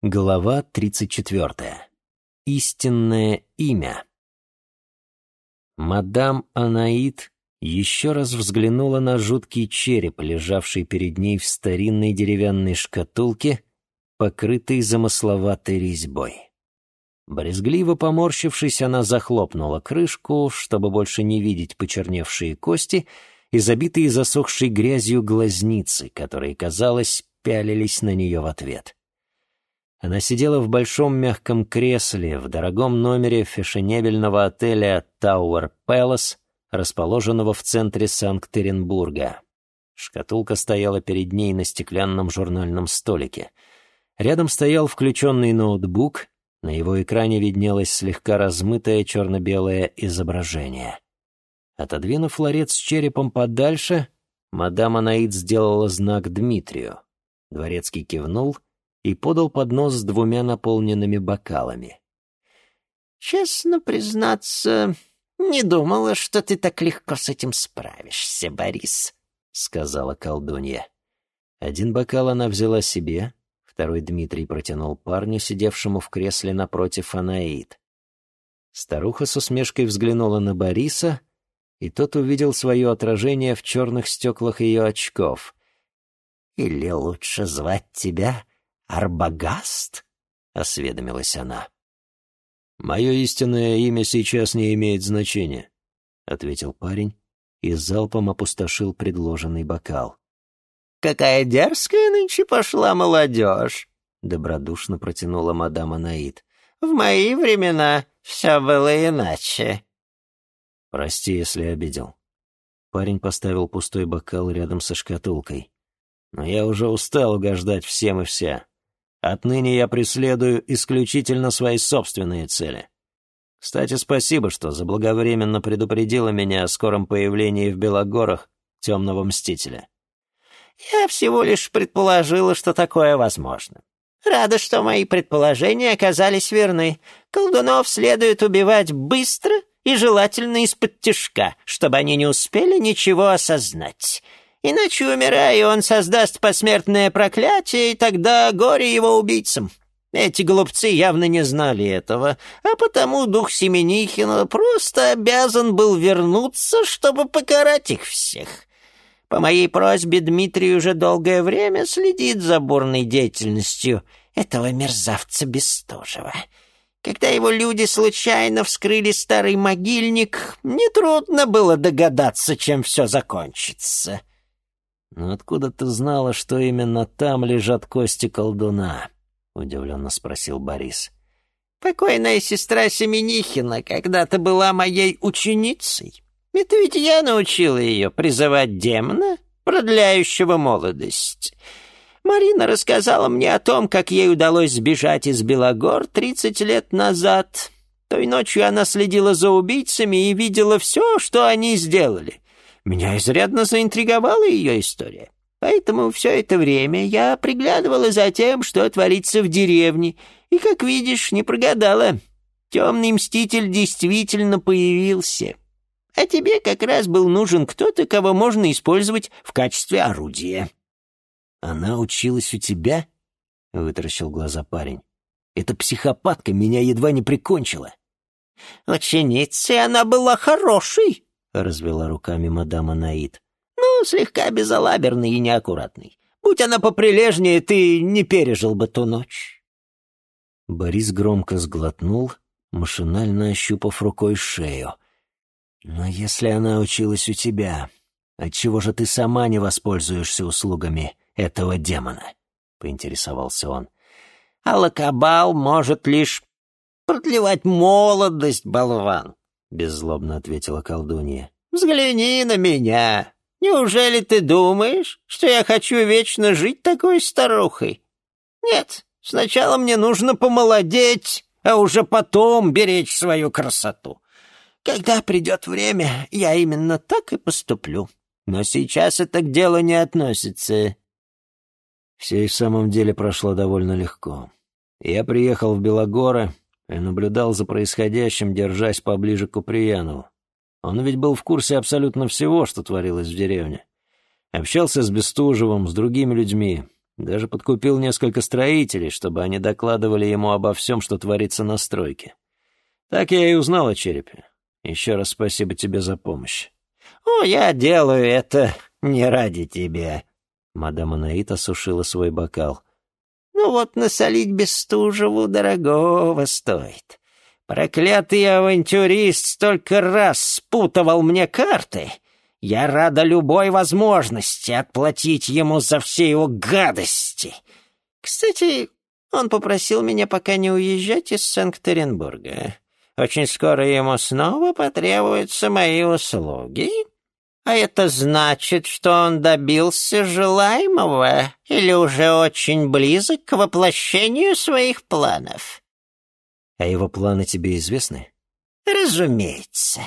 Глава 34. Истинное имя. Мадам Анаит еще раз взглянула на жуткий череп, лежавший перед ней в старинной деревянной шкатулке, покрытой замысловатой резьбой. Брезгливо поморщившись, она захлопнула крышку, чтобы больше не видеть почерневшие кости и забитые засохшей грязью глазницы, которые, казалось, пялились на нее в ответ. Она сидела в большом мягком кресле в дорогом номере фешенебельного отеля Tower Palace, расположенного в центре Санкт-Петербурга. Шкатулка стояла перед ней на стеклянном журнальном столике. Рядом стоял включенный ноутбук, на его экране виднелось слегка размытое черно-белое изображение. Отодвинув ларец с черепом подальше, мадам Анаид сделала знак Дмитрию. Дворецкий кивнул — и подал поднос с двумя наполненными бокалами. «Честно признаться, не думала, что ты так легко с этим справишься, Борис», — сказала колдунья. Один бокал она взяла себе, второй Дмитрий протянул парню, сидевшему в кресле напротив Анаид. Старуха с усмешкой взглянула на Бориса, и тот увидел свое отражение в черных стеклах ее очков. «Или лучше звать тебя Арбагаст?» — осведомилась она. «Мое истинное имя сейчас не имеет значения», — ответил парень и залпом опустошил предложенный бокал. «Какая дерзкая нынче пошла молодежь!» — добродушно протянула мадам Анаид. «В мои времена все было иначе». «Прости, если обидел». Парень поставил пустой бокал рядом со шкатулкой. «Но я уже устал угождать всем и вся. Отныне я преследую исключительно свои собственные цели. Кстати, спасибо, что заблаговременно предупредила меня о скором появлении в Белогорах темного мстителя. Я всего лишь предположила, что такое возможно. Рада, что мои предположения оказались верны. Колдунов следует убивать быстро и желательно из-под тишка, чтобы они не успели ничего осознать. Иначе, умирая, он создаст посмертное проклятие, и тогда горе его убийцам. Эти глупцы явно не знали этого, а потому дух Семенихина просто обязан был вернуться, чтобы покарать их всех. По моей просьбе Дмитрий уже долгое время следит за бурной деятельностью этого мерзавца Бестужева. Когда его люди случайно вскрыли старый могильник, нетрудно было догадаться, чем все закончится. «Но откуда ты знала, что именно там лежат кости колдуна?» — удивленно спросил Борис. «Покойная сестра Семенихина когда-то была моей ученицей. Это ведь я научила ее призывать демона, продляющего молодость». Марина рассказала мне о том, как ей удалось сбежать из Белогор тридцать лет назад. Той ночью она следила за убийцами и видела все, что они сделали. Меня изрядно заинтриговала ее история. Поэтому все это время я приглядывала за тем, что творится в деревне, и, как видишь, не прогадала. Темный мститель действительно появился. А тебе как раз был нужен кто-то, кого можно использовать в качестве орудия». «Она училась у тебя?» — вытаращил глаза парень. «Эта психопатка меня едва не прикончила». «Ученицей она была хорошей», — развела руками мадам Анаит. «Ну, слегка безалаберный и неаккуратный. Будь она поприлежнее, ты не пережил бы ту ночь». Борис громко сглотнул, машинально ощупав рукой шею. «Но если она училась у тебя, отчего же ты сама не воспользуешься услугами этого демона?» — поинтересовался он. «А Лакабал может лишь продлевать молодость, болван. — беззлобно ответила колдунья. «Взгляни на меня! Неужели ты думаешь, что я хочу вечно жить такой старухой? Нет, сначала мне нужно помолодеть, а уже потом беречь свою красоту. Когда придет время, я именно так и поступлю. Но сейчас это к делу не относится». Все и в самом деле прошло довольно легко. Я приехал в Белогоры, и наблюдал за происходящим, держась поближе к Куприянову. Он ведь был в курсе абсолютно всего, что творилось в деревне. Общался с Бестужевым, с другими людьми. Даже подкупил несколько строителей, чтобы они докладывали ему обо всем, что творится на стройке. Так я и узнал о черепе. Еще раз спасибо тебе за помощь. «О, я делаю это не ради тебя», — мадам Анаит осушила свой бокал. «Ну вот насолить Бестужеву дорогого стоит. Проклятый авантюрист столько раз спутывал мне карты. Я рада любой возможности отплатить ему за все его гадости. Кстати, он попросил меня пока не уезжать из Санкт-Петербурга. Очень скоро ему снова потребуются мои услуги. А это значит, что он добился желаемого или уже очень близок к воплощению своих планов. А его планы тебе известны? Разумеется.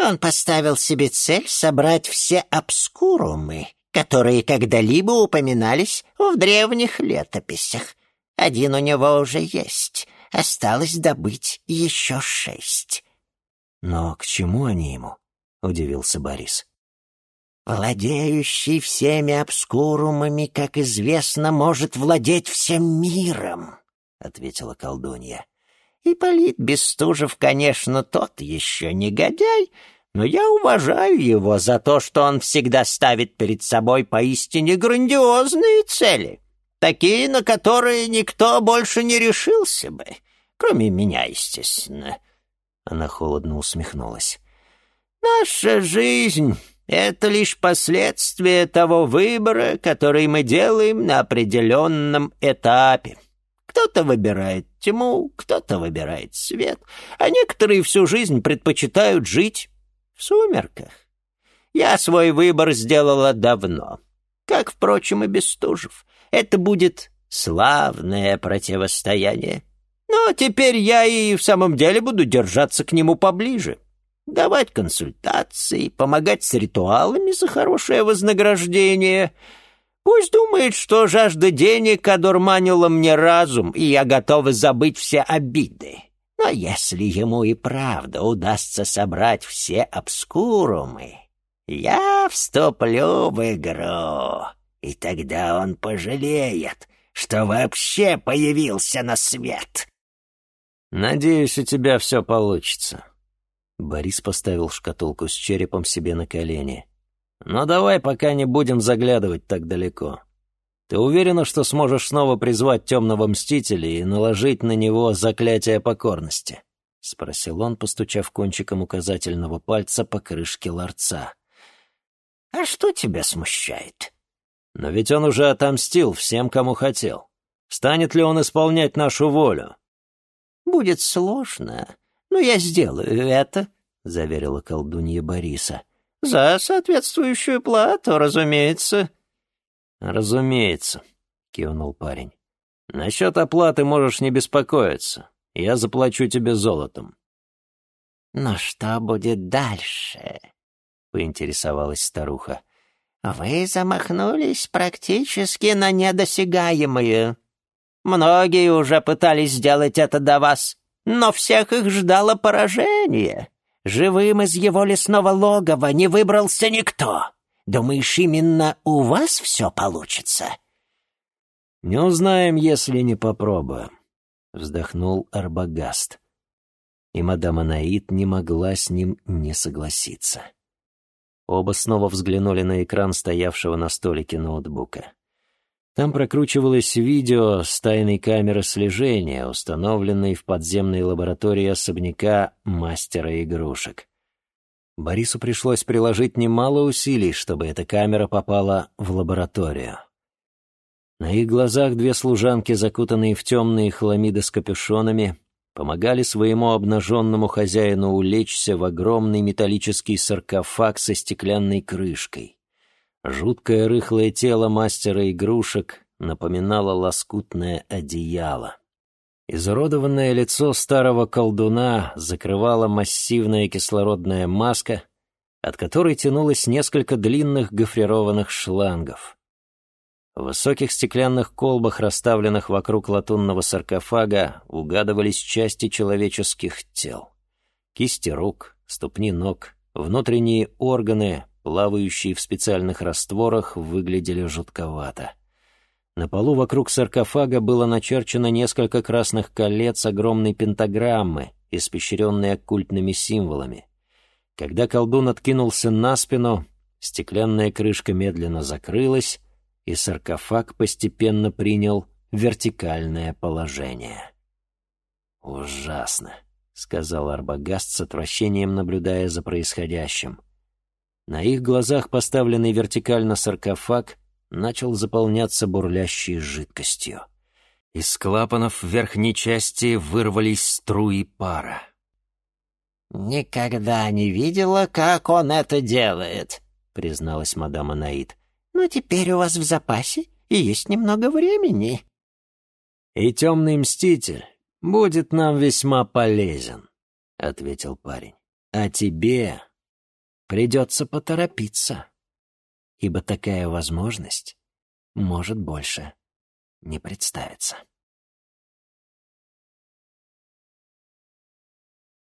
Он поставил себе цель собрать все обскурумы, которые когда-либо упоминались в древних летописях. Один у него уже есть. Осталось добыть еще шесть. Но к чему они ему? Удивился Борис. Владеющий всеми обскурумами, как известно, может владеть всем миром, ответила колдунья. Ипполит Бестужев, конечно, тот еще негодяй, но я уважаю его за то, что он всегда ставит перед собой поистине грандиозные цели, такие, на которые никто больше не решился бы, кроме меня, естественно. Она холодно усмехнулась. Наша жизнь — это лишь последствия того выбора, который мы делаем на определенном этапе. Кто-то выбирает тьму, кто-то выбирает свет, а некоторые всю жизнь предпочитают жить в сумерках. Я свой выбор сделала давно, как, впрочем, и Бестужев. Это будет славное противостояние. Но теперь я и в самом деле буду держаться к нему поближе, давать консультации, помогать с ритуалами за хорошее вознаграждение — Пусть думает, что жажда денег одурманила мне разум, и я готова забыть все обиды. Но если ему и правда удастся собрать все обскурумы, я вступлю в игру, и тогда он пожалеет, что вообще появился на свет. Надеюсь, у тебя все получится. Борис поставил шкатулку с черепом себе на колени. Но давай пока не будем заглядывать так далеко. Ты уверена, что сможешь снова призвать темного мстителя и наложить на него заклятие покорности?» — спросил он, постучав кончиком указательного пальца по крышке ларца. «А что тебя смущает?» «Но ведь он уже отомстил всем, кому хотел. Станет ли он исполнять нашу волю?» «Будет сложно, но я сделаю это», — заверила колдунья Бориса. «За соответствующую плату, разумеется». «Разумеется», — кивнул парень. «Насчет оплаты можешь не беспокоиться. Я заплачу тебе золотом». «Но что будет дальше?» — поинтересовалась старуха. «Вы замахнулись практически на недосягаемое. Многие уже пытались сделать это до вас, но всех их ждало поражение. Живым из его лесного логова не выбрался никто. Думаешь, именно у вас все получится?» «Не узнаем, если не попробуем», — вздохнул Арбагаст. И мадам Анаит не могла с ним не согласиться. Оба снова взглянули на экран стоявшего на столике ноутбука. Там прокручивалось видео с тайной камеры слежения, установленной в подземной лаборатории особняка мастера игрушек. Борису пришлось приложить немало усилий, чтобы эта камера попала в лабораторию. На их глазах две служанки, закутанные в темные хламиды с капюшонами, помогали своему обнаженному хозяину улечься в огромный металлический саркофаг со стеклянной крышкой. Жуткое рыхлое тело мастера игрушек напоминало лоскутное одеяло. Изуродованное лицо старого колдуна закрывала массивная кислородная маска, от которой тянулось несколько длинных гофрированных шлангов. В высоких стеклянных колбах, расставленных вокруг латунного саркофага, угадывались части человеческих тел. Кисти рук, ступни ног, внутренние органы, плавающие в специальных растворах, выглядели жутковато. На полу вокруг саркофага было начерчено несколько красных колец огромной пентаграммы, испещренной оккультными символами. Когда колдун откинулся на спину, стеклянная крышка медленно закрылась, и саркофаг постепенно принял вертикальное положение. «Ужасно», — сказал Арбагаст с отвращением, наблюдая за происходящим. На их глазах поставленный вертикально саркофаг начал заполняться бурлящей жидкостью. Из клапанов в верхней части вырвались струи пара. «Никогда не видела, как он это делает», — призналась мадам Анаит. «Но теперь у вас в запасе и есть немного времени». «И темный мститель будет нам весьма полезен», — ответил парень. «А тебе придется поторопиться, ибо такая возможность может больше не представиться».